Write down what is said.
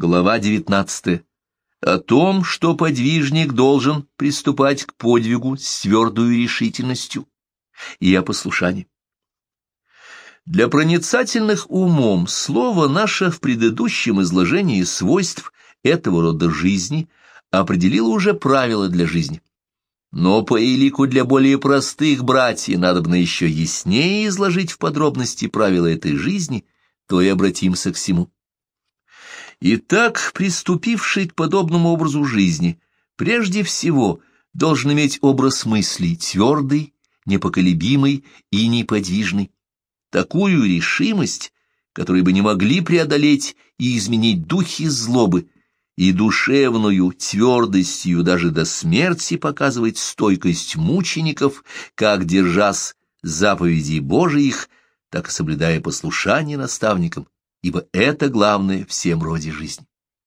Глава 19. О том, что подвижник должен приступать к подвигу с твердой решительностью и о послушании. Для проницательных умом слово наше в предыдущем изложении свойств этого рода жизни определило уже правила для жизни. Но по элику для более простых братьев надо еще яснее изложить в подробности правила этой жизни, то и обратимся к всему. Итак, приступивший к подобному образу жизни, прежде всего должен иметь образ мыслей твердый, непоколебимый и неподвижный. Такую решимость, которую бы не могли преодолеть и изменить духи злобы, и душевную твердостью даже до смерти показывать стойкость мучеников, как держась заповедей Божиих, так и соблюдая послушание наставникам ибо это главное всем роде жизни.